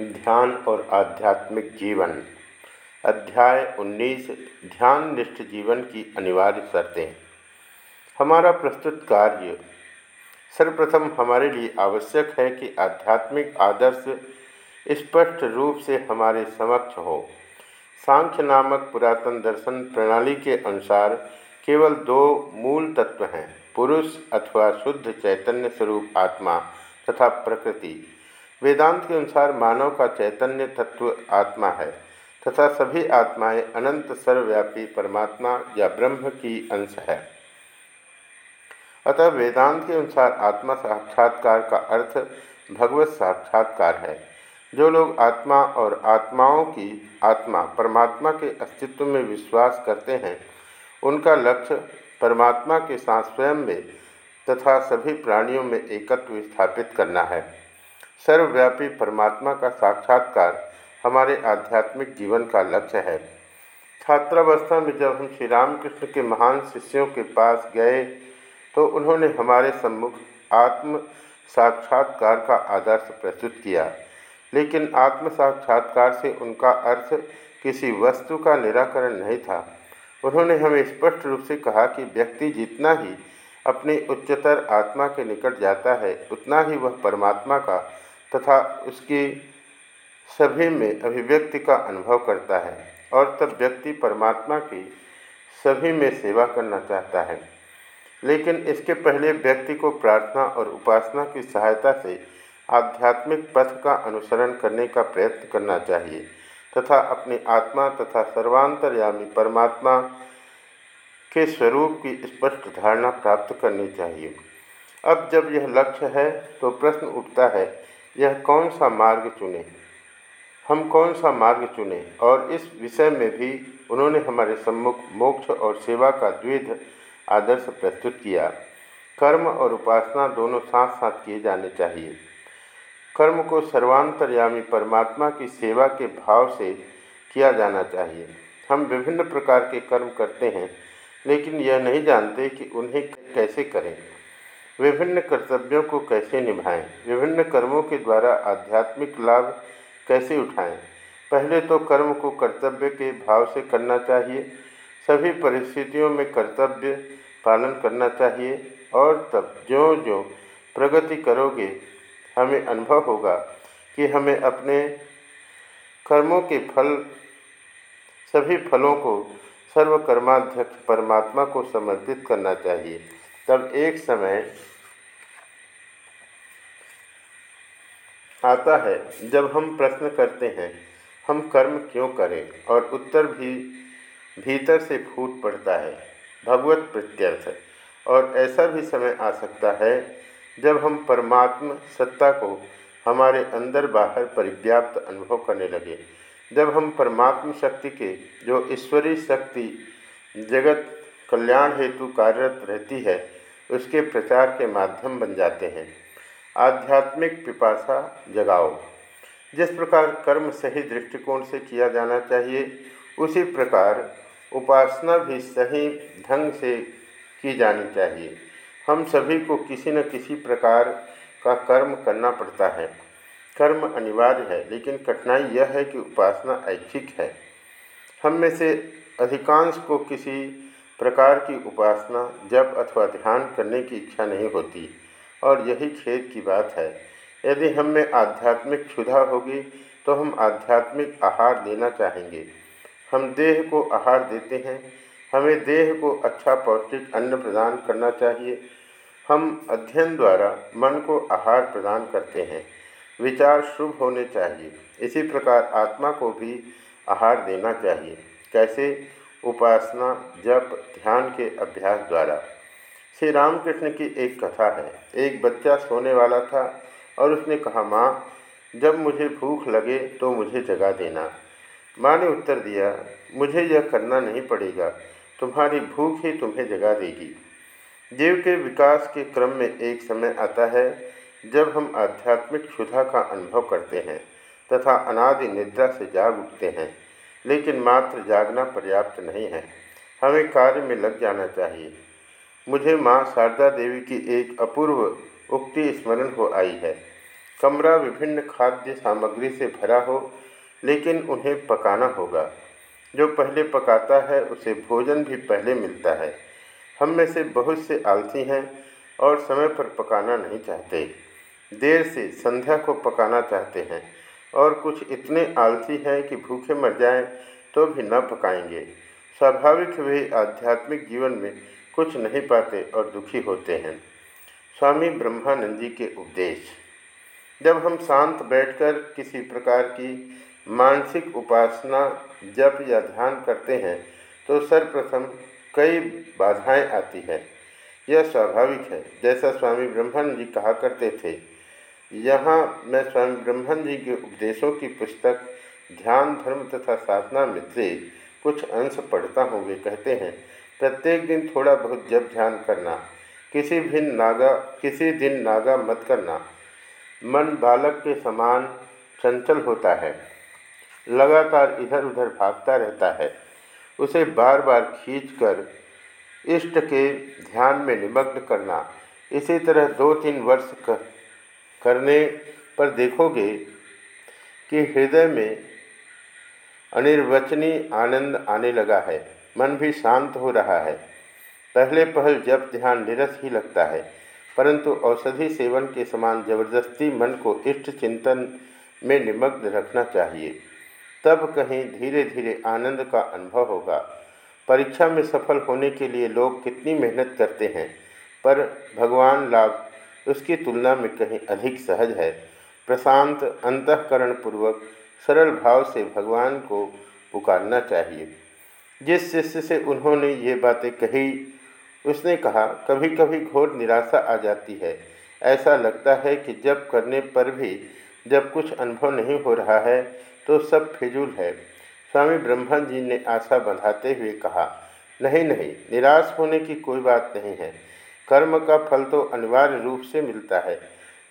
ध्यान और आध्यात्मिक जीवन। अध्याय 19 ध्यान निष्ठ जीवन की अनिवार्य शर्तें। हमारा प्रस्तुत कार्य, सर्वप्रथम हमारे लिए आवश्यक है कि आध्यात्मिक आदर्श स्पष्ट रूप से हमारे समक्ष हो। सांख्य नामक पुरातन दर्शन प्रणाली के अनुसार केवल दो मूल तत्व हैं, पुरुष अथवा शुद्ध चैतन्य स्वरूप आत्मा तथा प्रकृति। वेदांत के अनुसार मानव का चैतन्य तत्व आत्मा है, तथा सभी आत्माएँ अनंत सर्वव्यापी परमात्मा या ब्रह्म की अंश है। अतः वेदांत के अनुसार आत्मा साक्षात्कार का अर्थ भगवत साक्षात्कार है। जो लोग आत्मा और आत्माओं की आत्मा परमात्मा के अस्तित्व में विश्वास करते हैं, उनका लक्ष्य परमात्मा के साथ स्वयं में तथा सभी प्राणियों में एकत्व स्थापित करना है। सर्वव्यापी परमात्मा का साक्षात्कार हमारे आध्यात्मिक जीवन का लक्ष्य है। छात्रावस्था में जब हम श्री रामकृष्ण के महान शिष्यों के पास गए तो उन्होंने हमारे सम्मुख आत्म साक्षात्कार का आदर्श प्रस्तुत किया। लेकिन आत्म साक्षात्कार से उनका अर्थ किसी वस्तु का निराकरण नहीं था। उन्होंने हमें स्पष्ट रूप से कहा कि व्यक्ति जितना ही अपनी उच्चतर आत्मा के निकट जाता है, उतना ही वह परमात्मा का तथा उसकी सभी में अभिव्यक्ति का अनुभव करता है और तब व्यक्ति परमात्मा की सभी में सेवा करना चाहता है। लेकिन इसके पहले व्यक्ति को प्रार्थना और उपासना की सहायता से आध्यात्मिक पथ का अनुसरण करने का प्रयत्न करना चाहिए तथा अपनी आत्मा तथा सर्वांतर्यामी परमात्मा के स्वरूप की स्पष्ट धारणा प्राप्त करनी चाहिए। अब जब यह लक्ष्य है तो प्रश्न उठता है यह कौन सा मार्ग चुने? हम कौन सा मार्ग चुने? और इस विषय में भी उन्होंने हमारे सम्मुख मोक्ष और सेवा का द्विध आदर्श प्रस्तुत किया। कर्म और उपासना दोनों साथ साथ किए जाने चाहिए। कर्म को सर्वांतर्यामी परमात्मा की सेवा के भाव से किया जाना चाहिए। हम विभिन्न प्रकार के कर्म करते हैं, लेकिन यह नहीं जानते कि उन्हें कैसे करें। विभिन्न कर्तव्यों को कैसे निभाएँ, विभिन्न कर्मों के द्वारा आध्यात्मिक लाभ कैसे उठाएँ। पहले तो कर्म को कर्तव्य के भाव से करना चाहिए। सभी परिस्थितियों में कर्तव्य पालन करना चाहिए और तब ज्यों ज्यों प्रगति करोगे हमें अनुभव होगा कि हमें अपने कर्मों के फल सभी फलों को सर्वकर्माध्यक्ष परमात्मा को समर्पित करना चाहिए। तब एक समय आता है जब हम प्रश्न करते हैं, हम कर्म क्यों करें? और उत्तर भी भीतर से फूट पड़ता है, भगवत प्रत्यर्थ। और ऐसा भी समय आ सकता है जब हम परमात्म सत्ता को हमारे अंदर बाहर परिव्याप्त अनुभव करने लगे। जब हम परमात्म शक्ति के, जो ईश्वरीय शक्ति, जगत कल्याण हेतु कार्यरत रहती है, उसके प्रचार के माध्यम बन जाते हैं। आध्यात्मिक पिपासा जगाओ। जिस प्रकार कर्म सही दृष्टिकोण से किया जाना चाहिए, उसी प्रकार उपासना भी सही ढंग से की जानी चाहिए। हम सभी को किसी न किसी प्रकार का कर्म करना पड़ता है। कर्म अनिवार्य है, लेकिन कठिनाई यह है कि उपासना ऐच्छिक है। हम में से अधिकांश को किसी प्रकार की उपासना, जप अथवा ध्यान करने की इच्छा नहीं होती। और यही खेद की बात है। यदि हम में आध्यात्मिक क्षुधा होगी तो हम आध्यात्मिक आहार देना चाहेंगे। हम देह को आहार देते हैं। हमें देह को अच्छा पौष्टिक अन्न प्रदान करना चाहिए। हम अध्ययन द्वारा मन को आहार प्रदान करते हैं। विचार शुभ होने चाहिए। इसी प्रकार आत्मा को भी आहार देना चाहिए। कैसे? उपासना, जप, ध्यान के अभ्यास द्वारा। श्री रामकृष्ण की एक कथा है। एक बच्चा सोने वाला था और उसने कहा, माँ, जब मुझे भूख लगे तो मुझे जगा देना। माँ ने उत्तर दिया, मुझे यह करना नहीं पड़ेगा। तुम्हारी भूख ही तुम्हें जगा देगी। जीव के विकास के क्रम में एक समय आता है जब हम आध्यात्मिक क्षुधा का अनुभव करते हैं तथा अनादि निद्रा से जाग उठते हैं, लेकिन मात्र जागना पर्याप्त नहीं है। हमें कार्य में लग जाना चाहिए। मुझे माँ शारदा देवी की एक अपूर्व उक्ति स्मरण हो आई है। कमरा विभिन्न खाद्य सामग्री से भरा हो, लेकिन उन्हें पकाना होगा। जो पहले पकाता है, उसे भोजन भी पहले मिलता है। हम में से बहुत से आलसी हैं और समय पर पकाना नहीं चाहते। देर से संध्या को पकाना चाहते हैं और कुछ इतने आलसी हैं कि भूखे मर जाएँ तो भी न पकाएँगे। स्वाभाविक वे आध्यात्मिक जीवन में कुछ नहीं पाते और दुखी होते हैं। स्वामी ब्रह्मानंद जी के उपदेश। जब हम शांत बैठकर किसी प्रकार की मानसिक उपासना, जप या ध्यान करते हैं तो सर्वप्रथम कई बाधाएँ आती हैं। यह स्वाभाविक है, जैसा स्वामी ब्रह्मानंद जी कहा करते थे। यहाँ मैं स्वामी ब्रह्मन जी के उपदेशों की पुस्तक, ध्यान, धर्म तथा साधना में से कुछ अंश पढ़ता हूँ, वे कहते हैं प्रत्येक दिन थोड़ा बहुत जब ध्यान करना किसी भी नागा किसी दिन नागा मत करना। मन बालक के समान चंचल होता है। लगातार इधर उधर भागता रहता है। उसे बार बार खींचकर इष्ट के ध्यान में निमग्न करना। इसी तरह दो तीन वर्ष कर, करने पर देखोगे कि हृदय में अनिर्वचनीय आनंद आने लगा है। मन भी शांत हो रहा है। पहले पहल जब ध्यान निरस ही लगता है, परंतु औषधि सेवन के समान ज़बरदस्ती मन को इष्ट चिंतन में निमग्न रखना चाहिए। तब कहीं धीरे धीरे आनंद का अनुभव होगा। परीक्षा में सफल होने के लिए लोग कितनी मेहनत करते हैं, पर भगवान लाभ उसकी तुलना में कहीं अधिक सहज है। प्रशांत अंतकरण पूर्वक सरल भाव से भगवान को पुकारना चाहिए। जिस शिष्य से उन्होंने ये बातें कही, उसने कहा कभी कभी घोर निराशा आ जाती है। ऐसा लगता है कि जब करने पर भी जब कुछ अनुभव नहीं हो रहा है तो सब फिजूल है। स्वामी ब्रह्मा जी ने आशा बंधाते हुए कहा, नहीं नहीं, निराश होने की कोई बात नहीं है। कर्म का फल तो अनिवार्य रूप से मिलता है।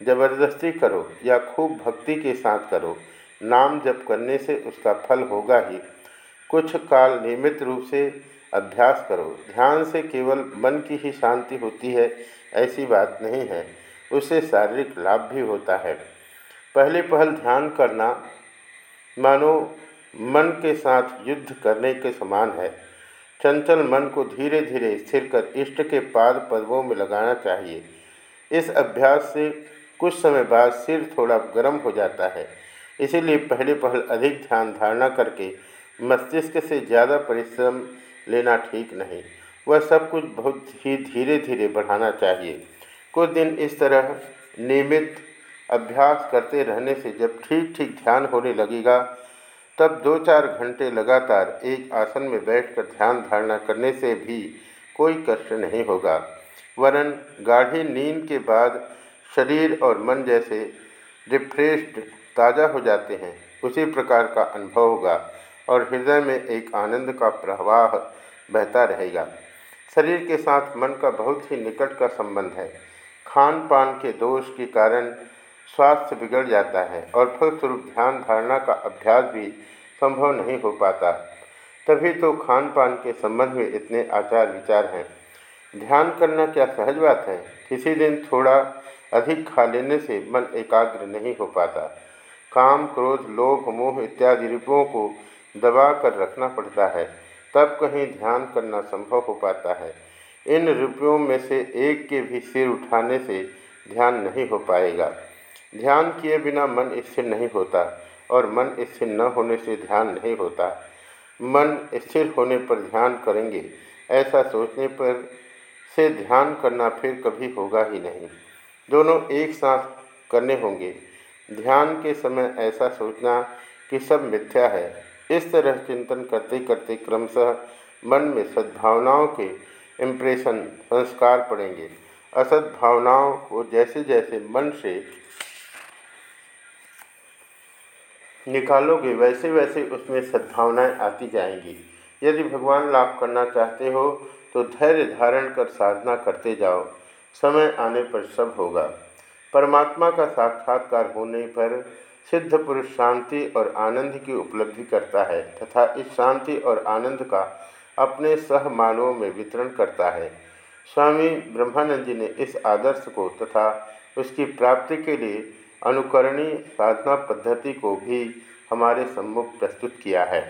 ज़बरदस्ती करो या खूब भक्ति के साथ करो। नाम जप करने से उसका फल होगा ही। कुछ काल नियमित रूप से अभ्यास करो। ध्यान से केवल मन की ही शांति होती है, ऐसी बात नहीं है। उससे शारीरिक लाभ भी होता है। पहले पहल ध्यान करना मानो मन के साथ युद्ध करने के समान है। चंचल मन को धीरे धीरे स्थिर कर इष्ट के पाद पदवों में लगाना चाहिए। इस अभ्यास से कुछ समय बाद सिर थोड़ा गर्म हो जाता है। इसीलिए पहले पहल अधिक ध्यान धारणा करके मस्तिष्क से ज़्यादा परिश्रम लेना ठीक नहीं। वह सब कुछ बहुत ही धीरे धीरे बढ़ाना चाहिए। कुछ दिन इस तरह नियमित अभ्यास करते रहने से जब ठीक ठीक ध्यान होने लगेगा, तब दो चार घंटे लगातार एक आसन में बैठकर ध्यान धारणा करने से भी कोई कष्ट नहीं होगा। वरन गाढ़ी नींद के बाद शरीर और मन जैसे रिफ्रेश्ड ताज़ा हो जाते हैं। उसी प्रकार का अनुभव होगा। और हृदय में एक आनंद का प्रवाह बहता रहेगा। शरीर के साथ मन का बहुत ही निकट का संबंध है। खान पान के दोष के कारण स्वास्थ्य बिगड़ जाता है और फलस्वरूप ध्यान धारणा का अभ्यास भी संभव नहीं हो पाता। तभी तो खान पान के संबंध में इतने आचार विचार हैं। ध्यान करना क्या सहज बात है? किसी दिन थोड़ा अधिक खा लेने से मन एकाग्र नहीं हो पाता। काम, क्रोध, लोभ, मोह इत्यादि रिपुओं को दबा कर रखना पड़ता है, तब कहीं ध्यान करना संभव हो पाता है। इन रुपयों में से एक के भी सिर उठाने से ध्यान नहीं हो पाएगा। ध्यान किए बिना मन स्थिर नहीं होता और मन स्थिर न होने से ध्यान नहीं होता। मन स्थिर होने पर ध्यान करेंगे, ऐसा सोचने पर से ध्यान करना फिर कभी होगा ही नहीं। दोनों एक साथ करने होंगे। ध्यान के समय ऐसा सोचना कि सब मिथ्या है। इस तरह चिंतन करते करते क्रमशः मन में सद्भावनाओं के इम्प्रेशन संस्कार पड़ेंगे। असद भावनाओं को जैसे जैसे मन से निकालोगे वैसे वैसे उसमें सद्भावनाएँ आती जाएँगी। यदि भगवान लाभ करना चाहते हो तो धैर्य धारण कर साधना करते जाओ। समय आने पर सब होगा। परमात्मा का साक्षात्कार होने पर सिद्ध पुरुष शांति और आनंद की उपलब्धि करता है तथा इस शांति और आनंद का अपने सह मानवों में वितरण करता है। स्वामी ब्रह्मानंद जी ने इस आदर्श को तथा उसकी प्राप्ति के लिए अनुकरणीय साधना पद्धति को भी हमारे सम्मुख प्रस्तुत किया है।